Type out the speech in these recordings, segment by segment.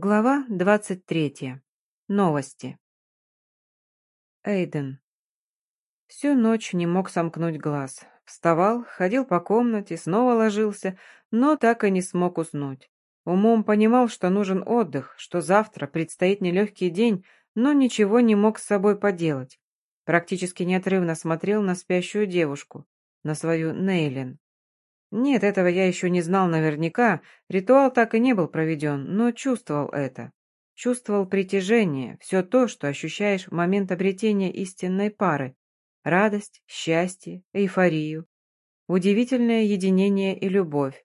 Глава двадцать третья. Новости. Эйден. Всю ночь не мог сомкнуть глаз. Вставал, ходил по комнате, снова ложился, но так и не смог уснуть. Умом понимал, что нужен отдых, что завтра предстоит нелегкий день, но ничего не мог с собой поделать. Практически неотрывно смотрел на спящую девушку, на свою Нейлин. Нет, этого я еще не знал наверняка, ритуал так и не был проведен, но чувствовал это. Чувствовал притяжение, все то, что ощущаешь в момент обретения истинной пары. Радость, счастье, эйфорию. Удивительное единение и любовь.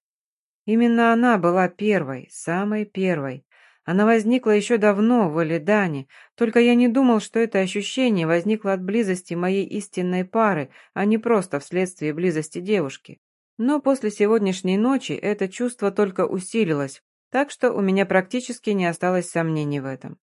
Именно она была первой, самой первой. Она возникла еще давно в Элидане, только я не думал, что это ощущение возникло от близости моей истинной пары, а не просто вследствие близости девушки. Но после сегодняшней ночи это чувство только усилилось, так что у меня практически не осталось сомнений в этом.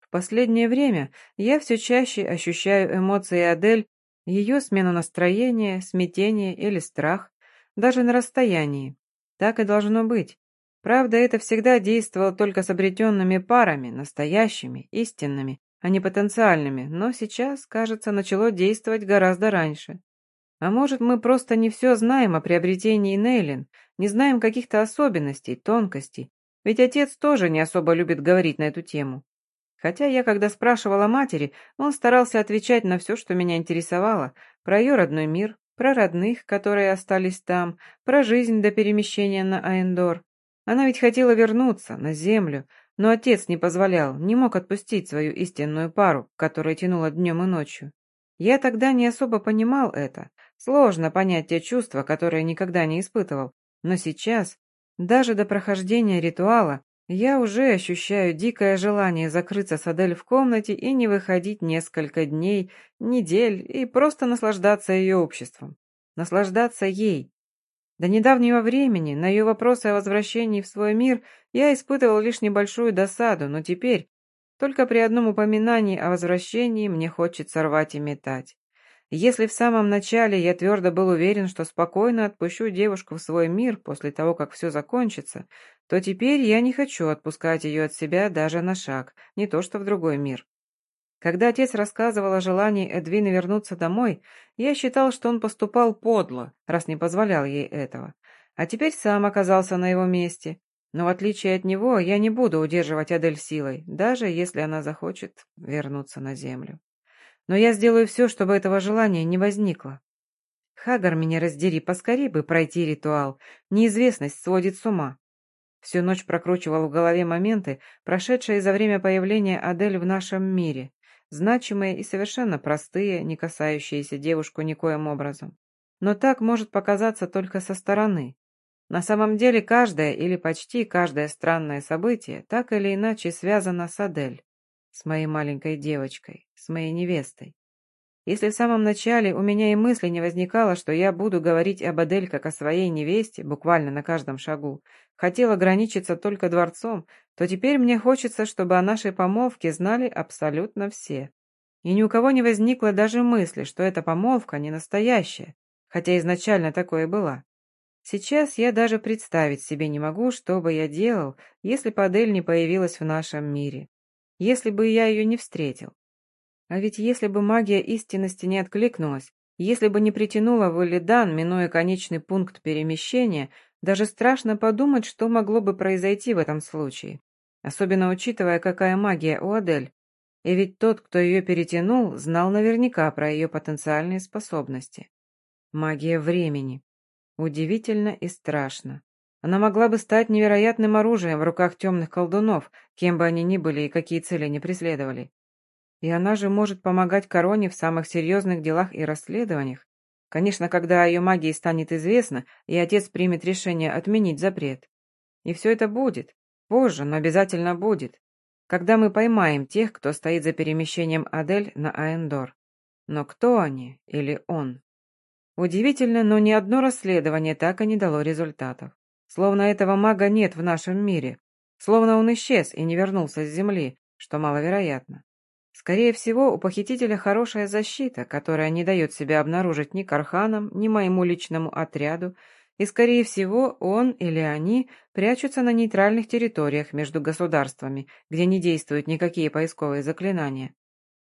В последнее время я все чаще ощущаю эмоции Адель, ее смену настроения, смятение или страх, даже на расстоянии. Так и должно быть. Правда, это всегда действовало только с обретенными парами, настоящими, истинными, а не потенциальными, но сейчас, кажется, начало действовать гораздо раньше. А может, мы просто не все знаем о приобретении Нейлин, не знаем каких-то особенностей, тонкостей, ведь отец тоже не особо любит говорить на эту тему. Хотя я, когда спрашивала матери, он старался отвечать на все, что меня интересовало, про ее родной мир, про родных, которые остались там, про жизнь до перемещения на Аэндор. Она ведь хотела вернуться, на землю, но отец не позволял, не мог отпустить свою истинную пару, которая тянула днем и ночью. Я тогда не особо понимал это, Сложно понять те чувства, которые никогда не испытывал, но сейчас, даже до прохождения ритуала, я уже ощущаю дикое желание закрыться с Адель в комнате и не выходить несколько дней, недель и просто наслаждаться ее обществом. Наслаждаться ей. До недавнего времени на ее вопросы о возвращении в свой мир я испытывал лишь небольшую досаду, но теперь, только при одном упоминании о возвращении, мне хочется рвать и метать. Если в самом начале я твердо был уверен, что спокойно отпущу девушку в свой мир после того, как все закончится, то теперь я не хочу отпускать ее от себя даже на шаг, не то что в другой мир. Когда отец рассказывал о желании Эдвины вернуться домой, я считал, что он поступал подло, раз не позволял ей этого. А теперь сам оказался на его месте. Но в отличие от него, я не буду удерживать Адель силой, даже если она захочет вернуться на землю но я сделаю все, чтобы этого желания не возникло. Хагар, меня раздери, поскорей бы пройти ритуал. Неизвестность сводит с ума. Всю ночь прокручивал в голове моменты, прошедшие за время появления Адель в нашем мире, значимые и совершенно простые, не касающиеся девушку никоим образом. Но так может показаться только со стороны. На самом деле каждое или почти каждое странное событие так или иначе связано с Адель с моей маленькой девочкой, с моей невестой. Если в самом начале у меня и мысли не возникало, что я буду говорить об Адель как о своей невесте, буквально на каждом шагу, хотел ограничиться только дворцом, то теперь мне хочется, чтобы о нашей помолвке знали абсолютно все. И ни у кого не возникло даже мысли, что эта помолвка не настоящая, хотя изначально такое и была. Сейчас я даже представить себе не могу, что бы я делал, если бы Адель не появилась в нашем мире если бы я ее не встретил. А ведь если бы магия истинности не откликнулась, если бы не притянула в Элидан, минуя конечный пункт перемещения, даже страшно подумать, что могло бы произойти в этом случае. Особенно учитывая, какая магия у Адель. И ведь тот, кто ее перетянул, знал наверняка про ее потенциальные способности. Магия времени. Удивительно и страшно. Она могла бы стать невероятным оружием в руках темных колдунов, кем бы они ни были и какие цели не преследовали. И она же может помогать короне в самых серьезных делах и расследованиях. Конечно, когда о ее магии станет известно, и отец примет решение отменить запрет. И все это будет. Позже, но обязательно будет. Когда мы поймаем тех, кто стоит за перемещением Адель на Аэндор. Но кто они или он? Удивительно, но ни одно расследование так и не дало результатов. Словно этого мага нет в нашем мире. Словно он исчез и не вернулся с земли, что маловероятно. Скорее всего, у похитителя хорошая защита, которая не дает себя обнаружить ни Карханам, ни моему личному отряду, и, скорее всего, он или они прячутся на нейтральных территориях между государствами, где не действуют никакие поисковые заклинания.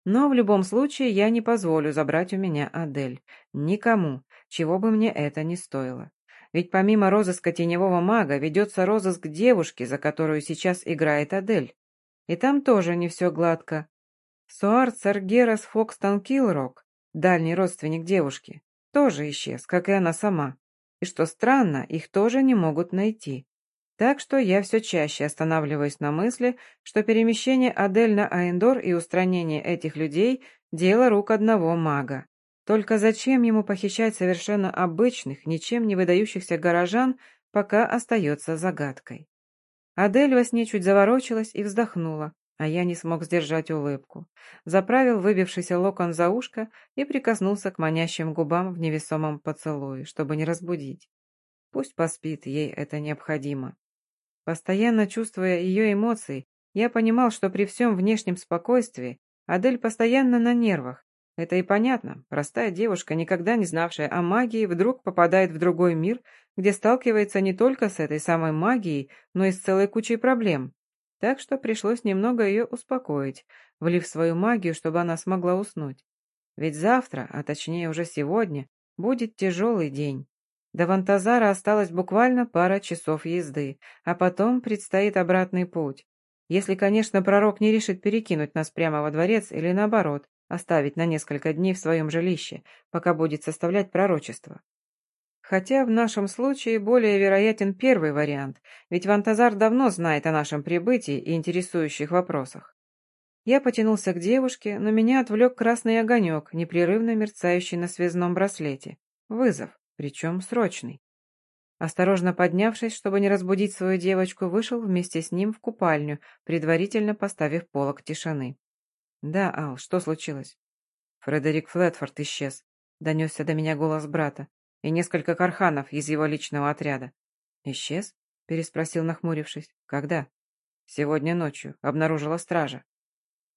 Но в любом случае я не позволю забрать у меня Адель. Никому, чего бы мне это ни стоило. Ведь помимо розыска теневого мага ведется розыск девушки, за которую сейчас играет Адель. И там тоже не все гладко. Суарт Саргерас Фокстон Килрок, дальний родственник девушки, тоже исчез, как и она сама. И что странно, их тоже не могут найти. Так что я все чаще останавливаюсь на мысли, что перемещение Адель на Аэндор и устранение этих людей – дело рук одного мага. Только зачем ему похищать совершенно обычных, ничем не выдающихся горожан, пока остается загадкой. Адель во сне чуть заворочилась и вздохнула, а я не смог сдержать улыбку. Заправил выбившийся локон за ушко и прикоснулся к манящим губам в невесомом поцелуе, чтобы не разбудить. Пусть поспит, ей это необходимо. Постоянно чувствуя ее эмоции, я понимал, что при всем внешнем спокойствии Адель постоянно на нервах. Это и понятно. Простая девушка, никогда не знавшая о магии, вдруг попадает в другой мир, где сталкивается не только с этой самой магией, но и с целой кучей проблем. Так что пришлось немного ее успокоить, влив свою магию, чтобы она смогла уснуть. Ведь завтра, а точнее уже сегодня, будет тяжелый день. До Вантазара осталось буквально пара часов езды, а потом предстоит обратный путь. Если, конечно, пророк не решит перекинуть нас прямо во дворец или наоборот, оставить на несколько дней в своем жилище, пока будет составлять пророчество. Хотя в нашем случае более вероятен первый вариант, ведь Вантазар давно знает о нашем прибытии и интересующих вопросах. Я потянулся к девушке, но меня отвлек красный огонек, непрерывно мерцающий на связном браслете. Вызов причем срочный. Осторожно поднявшись, чтобы не разбудить свою девочку, вышел вместе с ним в купальню, предварительно поставив полок тишины. «Да, Ал, что случилось?» «Фредерик Флетфорд исчез», — донесся до меня голос брата, «и несколько карханов из его личного отряда». «Исчез?» — переспросил, нахмурившись. «Когда?» «Сегодня ночью. Обнаружила стража».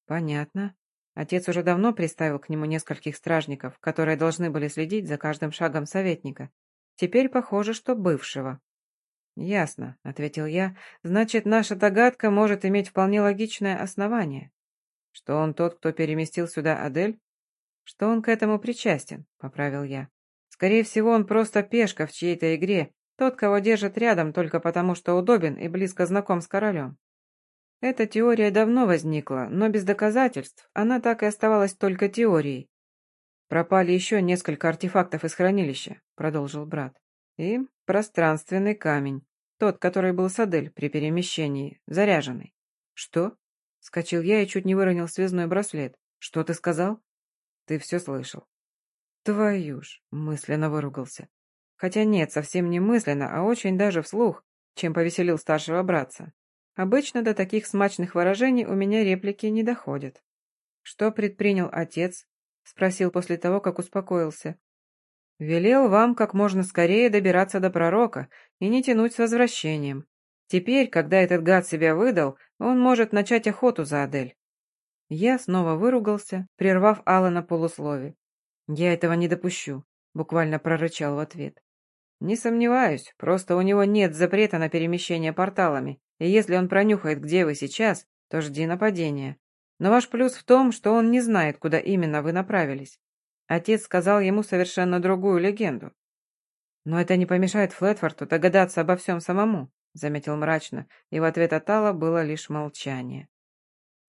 «Понятно. Отец уже давно приставил к нему нескольких стражников, которые должны были следить за каждым шагом советника. Теперь похоже, что бывшего. «Ясно», — ответил я. «Значит, наша догадка может иметь вполне логичное основание. Что он тот, кто переместил сюда Адель? Что он к этому причастен?» — поправил я. «Скорее всего, он просто пешка в чьей-то игре, тот, кого держат рядом только потому, что удобен и близко знаком с королем. Эта теория давно возникла, но без доказательств она так и оставалась только теорией. «Пропали еще несколько артефактов из хранилища», — продолжил брат. «И пространственный камень, тот, который был с Адель при перемещении, заряженный». «Что?» — скочил я и чуть не выронил связной браслет. «Что ты сказал?» «Ты все слышал». «Твою ж!» — мысленно выругался. Хотя нет, совсем не мысленно, а очень даже вслух, чем повеселил старшего братца. Обычно до таких смачных выражений у меня реплики не доходят. «Что предпринял отец?» — спросил после того, как успокоился. «Велел вам как можно скорее добираться до пророка и не тянуть с возвращением. Теперь, когда этот гад себя выдал, он может начать охоту за Адель». Я снова выругался, прервав Алла на полуслове. «Я этого не допущу», — буквально прорычал в ответ. «Не сомневаюсь, просто у него нет запрета на перемещение порталами, и если он пронюхает, где вы сейчас, то жди нападения. Но ваш плюс в том, что он не знает, куда именно вы направились. Отец сказал ему совершенно другую легенду. Но это не помешает Флетфорту догадаться обо всем самому, заметил мрачно, и в ответ от Алла было лишь молчание.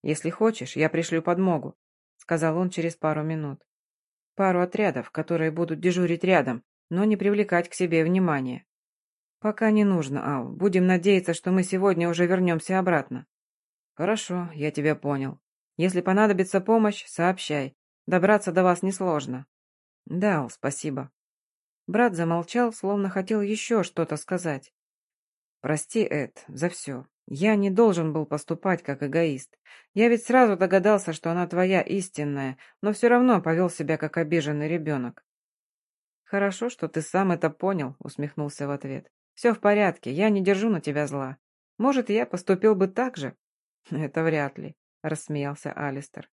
«Если хочешь, я пришлю подмогу», — сказал он через пару минут. «Пару отрядов, которые будут дежурить рядом, но не привлекать к себе внимания. «Пока не нужно, Ал. Будем надеяться, что мы сегодня уже вернемся обратно». «Хорошо, я тебя понял. Если понадобится помощь, сообщай. Добраться до вас несложно». «Да, Ал, спасибо». Брат замолчал, словно хотел еще что-то сказать. «Прости, Эд, за все. Я не должен был поступать как эгоист. Я ведь сразу догадался, что она твоя истинная, но все равно повел себя как обиженный ребенок». «Хорошо, что ты сам это понял», — усмехнулся в ответ. «Все в порядке, я не держу на тебя зла. Может, я поступил бы так же?» «Это вряд ли», — рассмеялся Алистер.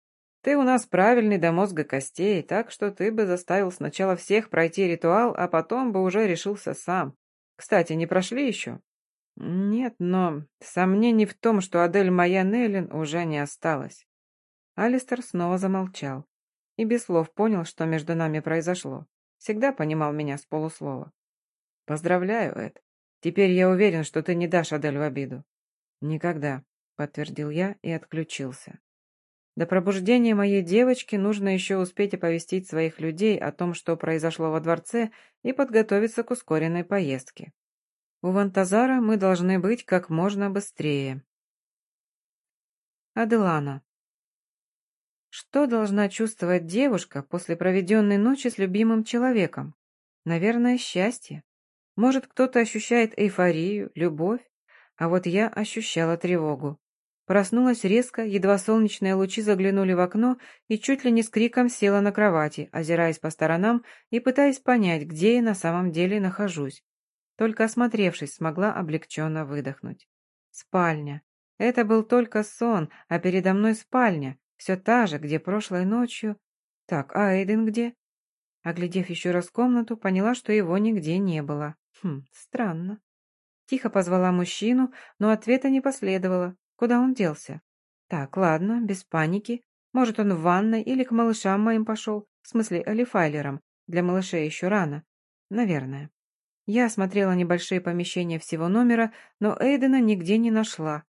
«Ты у нас правильный до мозга костей, так что ты бы заставил сначала всех пройти ритуал, а потом бы уже решился сам. Кстати, не прошли еще?» «Нет, но сомнений в том, что Адель моя Нейлин, уже не осталось». Алистер снова замолчал и без слов понял, что между нами произошло. Всегда понимал меня с полуслова. «Поздравляю, Эд. Теперь я уверен, что ты не дашь Адель в обиду». «Никогда», — подтвердил я и отключился. До пробуждения моей девочки нужно еще успеть оповестить своих людей о том, что произошло во дворце, и подготовиться к ускоренной поездке. У Вантазара мы должны быть как можно быстрее. Аделана. Что должна чувствовать девушка после проведенной ночи с любимым человеком? Наверное, счастье. Может, кто-то ощущает эйфорию, любовь, а вот я ощущала тревогу. Проснулась резко, едва солнечные лучи заглянули в окно и чуть ли не с криком села на кровати, озираясь по сторонам и пытаясь понять, где я на самом деле нахожусь. Только осмотревшись, смогла облегченно выдохнуть. Спальня. Это был только сон, а передо мной спальня, все та же, где прошлой ночью... Так, а Эйден где? Оглядев еще раз комнату, поняла, что его нигде не было. Хм, странно. Тихо позвала мужчину, но ответа не последовало. Куда он делся? Так, ладно, без паники. Может, он в ванной или к малышам моим пошел. В смысле, элифайлерам. Для малышей еще рано. Наверное. Я осмотрела небольшие помещения всего номера, но Эйдена нигде не нашла.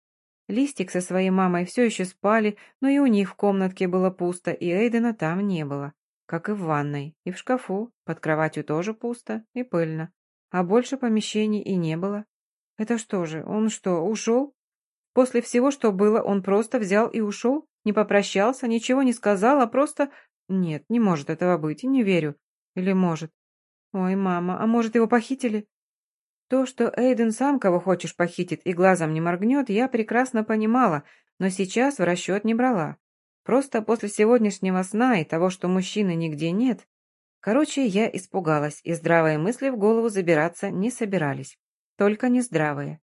Листик со своей мамой все еще спали, но и у них в комнатке было пусто, и Эйдена там не было. Как и в ванной, и в шкафу, под кроватью тоже пусто и пыльно. А больше помещений и не было. Это что же, он что, ушел? После всего, что было, он просто взял и ушел? Не попрощался, ничего не сказал, а просто... Нет, не может этого быть, не верю. Или может? Ой, мама, а может его похитили? То, что Эйден сам кого хочешь похитит и глазом не моргнет, я прекрасно понимала, но сейчас в расчет не брала. Просто после сегодняшнего сна и того, что мужчины нигде нет. Короче, я испугалась, и здравые мысли в голову забираться не собирались. Только не здравые.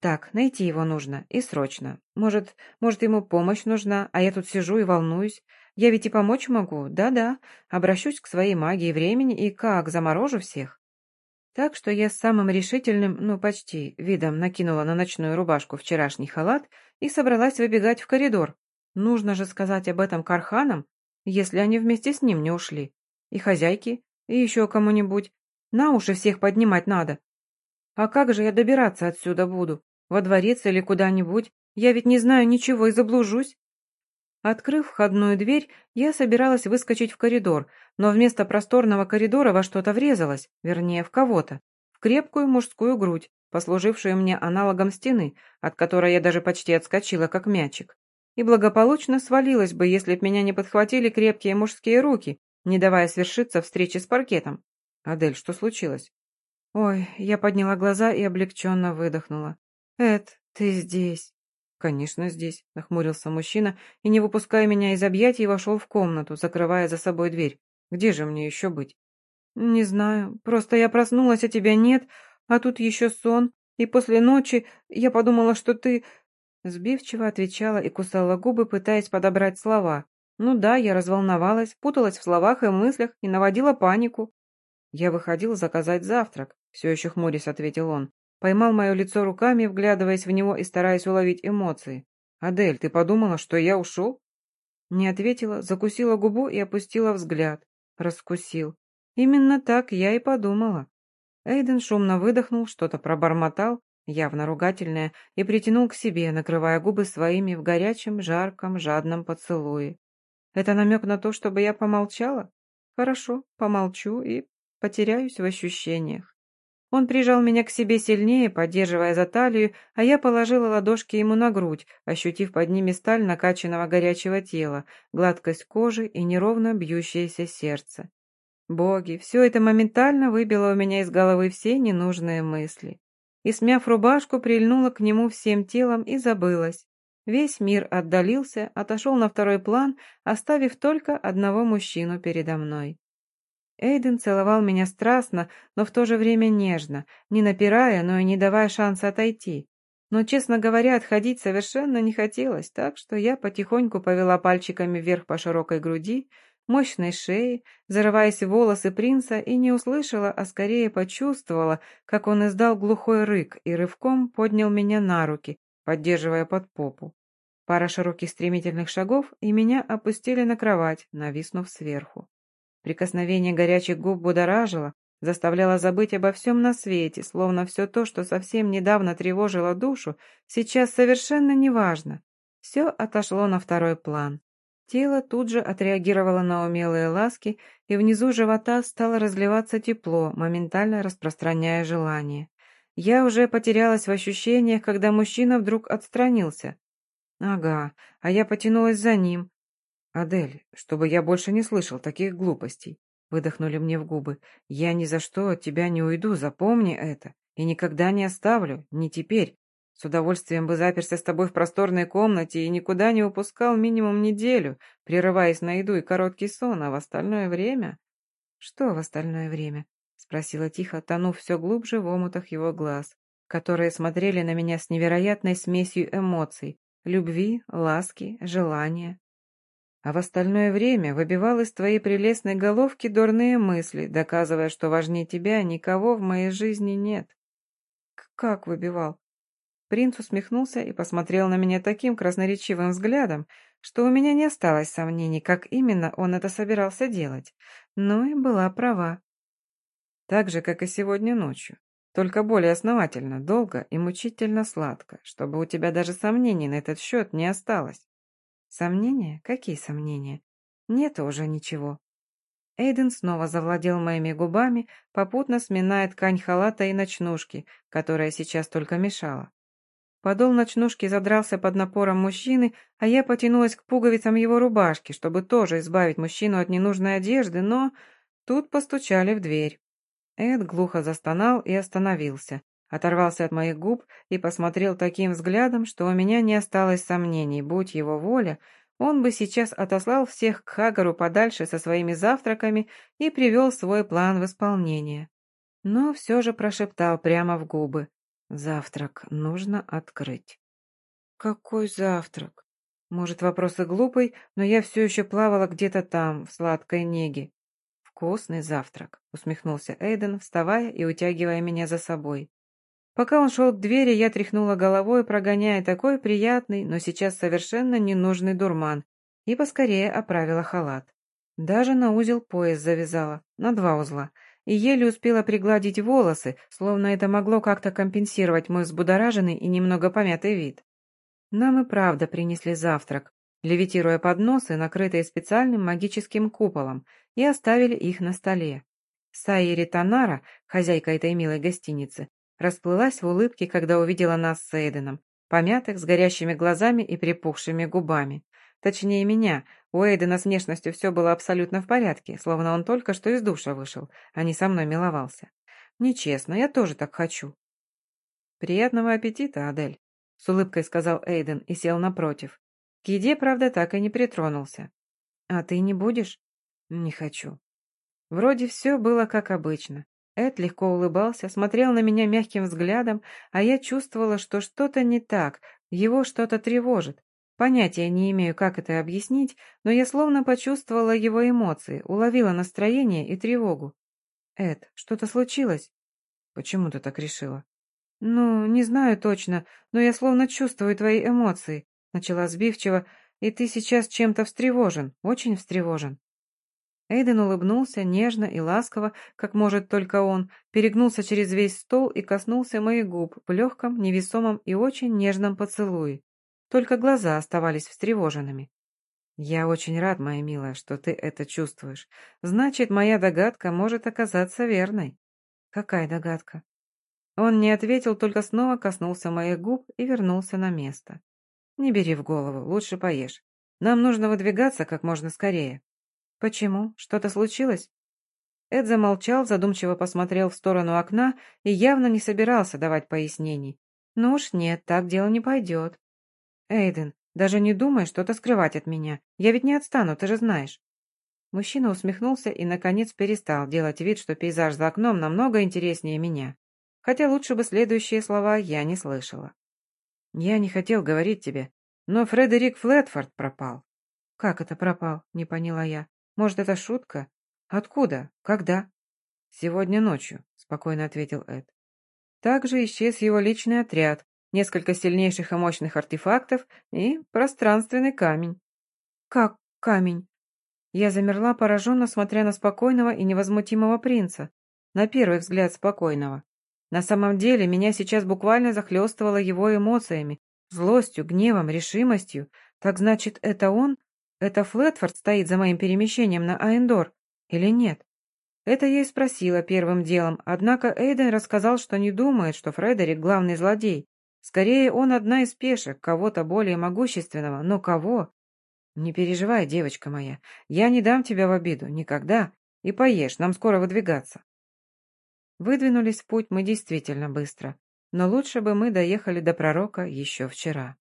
Так, найти его нужно, и срочно. Может, может, ему помощь нужна, а я тут сижу и волнуюсь. Я ведь и помочь могу, да-да. Обращусь к своей магии времени и как, заморожу всех. Так что я с самым решительным, ну почти, видом накинула на ночную рубашку вчерашний халат и собралась выбегать в коридор. Нужно же сказать об этом Карханам, если они вместе с ним не ушли. И хозяйке, и еще кому-нибудь. На уши всех поднимать надо. А как же я добираться отсюда буду? Во дворец или куда-нибудь? Я ведь не знаю ничего и заблужусь. Открыв входную дверь, я собиралась выскочить в коридор, но вместо просторного коридора во что-то врезалась, вернее, в кого-то, в крепкую мужскую грудь, послужившую мне аналогом стены, от которой я даже почти отскочила, как мячик. И благополучно свалилась бы, если б меня не подхватили крепкие мужские руки, не давая свершиться встречи с паркетом. «Адель, что случилось?» Ой, я подняла глаза и облегченно выдохнула. «Эд, ты здесь». «Конечно, здесь», — нахмурился мужчина и, не выпуская меня из объятий, вошел в комнату, закрывая за собой дверь. «Где же мне еще быть?» «Не знаю. Просто я проснулась, а тебя нет, а тут еще сон, и после ночи я подумала, что ты...» Сбивчиво отвечала и кусала губы, пытаясь подобрать слова. «Ну да, я разволновалась, путалась в словах и мыслях и наводила панику». «Я выходил заказать завтрак», — все еще хмурясь ответил он. Поймал мое лицо руками, вглядываясь в него и стараясь уловить эмоции. «Адель, ты подумала, что я ушел?» Не ответила, закусила губу и опустила взгляд. Раскусил. Именно так я и подумала. Эйден шумно выдохнул, что-то пробормотал, явно ругательное, и притянул к себе, накрывая губы своими в горячем, жарком, жадном поцелуе. Это намек на то, чтобы я помолчала? Хорошо, помолчу и потеряюсь в ощущениях. Он прижал меня к себе сильнее, поддерживая за талию, а я положила ладошки ему на грудь, ощутив под ними сталь накачанного горячего тела, гладкость кожи и неровно бьющееся сердце. Боги, все это моментально выбило у меня из головы все ненужные мысли. И, смяв рубашку, прильнула к нему всем телом и забылась. Весь мир отдалился, отошел на второй план, оставив только одного мужчину передо мной. Эйден целовал меня страстно, но в то же время нежно, не напирая, но и не давая шанса отойти. Но, честно говоря, отходить совершенно не хотелось, так что я потихоньку повела пальчиками вверх по широкой груди, мощной шеи, зарываясь в волосы принца, и не услышала, а скорее почувствовала, как он издал глухой рык и рывком поднял меня на руки, поддерживая под попу. Пара широких стремительных шагов, и меня опустили на кровать, нависнув сверху. Прикосновение горячих губ будоражило, заставляло забыть обо всем на свете, словно все то, что совсем недавно тревожило душу, сейчас совершенно неважно. Все отошло на второй план. Тело тут же отреагировало на умелые ласки, и внизу живота стало разливаться тепло, моментально распространяя желание. Я уже потерялась в ощущениях, когда мужчина вдруг отстранился. Ага, а я потянулась за ним. «Адель, чтобы я больше не слышал таких глупостей», — выдохнули мне в губы. «Я ни за что от тебя не уйду, запомни это, и никогда не оставлю, не теперь, с удовольствием бы заперся с тобой в просторной комнате и никуда не упускал минимум неделю, прерываясь на еду и короткий сон, а в остальное время... Что в остальное время? Спросила тихо, тонув все глубже в омутах его глаз, которые смотрели на меня с невероятной смесью эмоций, любви, ласки, желания. А в остальное время выбивал из твоей прелестной головки дурные мысли, доказывая, что важнее тебя никого в моей жизни нет. Как выбивал? Принц усмехнулся и посмотрел на меня таким красноречивым взглядом, что у меня не осталось сомнений, как именно он это собирался делать. Но и была права. Так же, как и сегодня ночью. Только более основательно, долго и мучительно сладко, чтобы у тебя даже сомнений на этот счет не осталось. Сомнения? Какие сомнения? Нет уже ничего. Эйден снова завладел моими губами, попутно сминая ткань халата и ночнушки, которая сейчас только мешала. Подол ночнушки задрался под напором мужчины, а я потянулась к пуговицам его рубашки, чтобы тоже избавить мужчину от ненужной одежды, но тут постучали в дверь. Эд глухо застонал и остановился, оторвался от моих губ и посмотрел таким взглядом, что у меня не осталось сомнений, будь его воля, он бы сейчас отослал всех к Хагару подальше со своими завтраками и привел свой план в исполнение. Но все же прошептал прямо в губы. Завтрак нужно открыть. Какой завтрак? Может, вопрос и глупый, но я все еще плавала где-то там, в сладкой неге. Вкусный завтрак, усмехнулся Эйден, вставая и утягивая меня за собой. Пока он шел к двери, я тряхнула головой, прогоняя такой приятный, но сейчас совершенно ненужный дурман, и поскорее оправила халат. Даже на узел пояс завязала, на два узла — и еле успела пригладить волосы, словно это могло как-то компенсировать мой взбудораженный и немного помятый вид. Нам и правда принесли завтрак, левитируя подносы, накрытые специальным магическим куполом, и оставили их на столе. Сайери Танара, хозяйка этой милой гостиницы, расплылась в улыбке, когда увидела нас с Эйденом, помятых, с горящими глазами и припухшими губами. Точнее, меня. У Эйдена с внешностью все было абсолютно в порядке, словно он только что из душа вышел, а не со мной миловался. Нечестно, я тоже так хочу. «Приятного аппетита, Адель», — с улыбкой сказал Эйден и сел напротив. К еде, правда, так и не притронулся. «А ты не будешь?» «Не хочу». Вроде все было как обычно. Эд легко улыбался, смотрел на меня мягким взглядом, а я чувствовала, что что-то не так, его что-то тревожит. Понятия не имею, как это объяснить, но я словно почувствовала его эмоции, уловила настроение и тревогу. «Эд, что-то случилось?» «Почему ты так решила?» «Ну, не знаю точно, но я словно чувствую твои эмоции», — начала сбивчиво, «и ты сейчас чем-то встревожен, очень встревожен». Эйден улыбнулся нежно и ласково, как может только он, перегнулся через весь стол и коснулся моих губ в легком, невесомом и очень нежном поцелуе. Только глаза оставались встревоженными. «Я очень рад, моя милая, что ты это чувствуешь. Значит, моя догадка может оказаться верной». «Какая догадка?» Он не ответил, только снова коснулся моих губ и вернулся на место. «Не бери в голову, лучше поешь. Нам нужно выдвигаться как можно скорее». «Почему? Что-то случилось?» Эд замолчал, задумчиво посмотрел в сторону окна и явно не собирался давать пояснений. «Ну уж нет, так дело не пойдет. «Эйден, даже не думай что-то скрывать от меня. Я ведь не отстану, ты же знаешь». Мужчина усмехнулся и, наконец, перестал делать вид, что пейзаж за окном намного интереснее меня. Хотя лучше бы следующие слова я не слышала. «Я не хотел говорить тебе, но Фредерик Флетфорд пропал». «Как это пропал?» — не поняла я. Может, это шутка? Откуда? Когда? Сегодня ночью, спокойно ответил Эд. Также исчез его личный отряд, несколько сильнейших и мощных артефактов и пространственный камень. Как камень? Я замерла, пораженно смотря на спокойного и невозмутимого принца. На первый взгляд спокойного. На самом деле, меня сейчас буквально захлестывало его эмоциями, злостью, гневом, решимостью. Так значит, это он? Это Флетфорд стоит за моим перемещением на Аэндор? Или нет? Это я и спросила первым делом, однако Эйден рассказал, что не думает, что Фредерик главный злодей. Скорее, он одна из пешек, кого-то более могущественного, но кого? Не переживай, девочка моя, я не дам тебя в обиду, никогда. И поешь, нам скоро выдвигаться. Выдвинулись в путь мы действительно быстро, но лучше бы мы доехали до пророка еще вчера.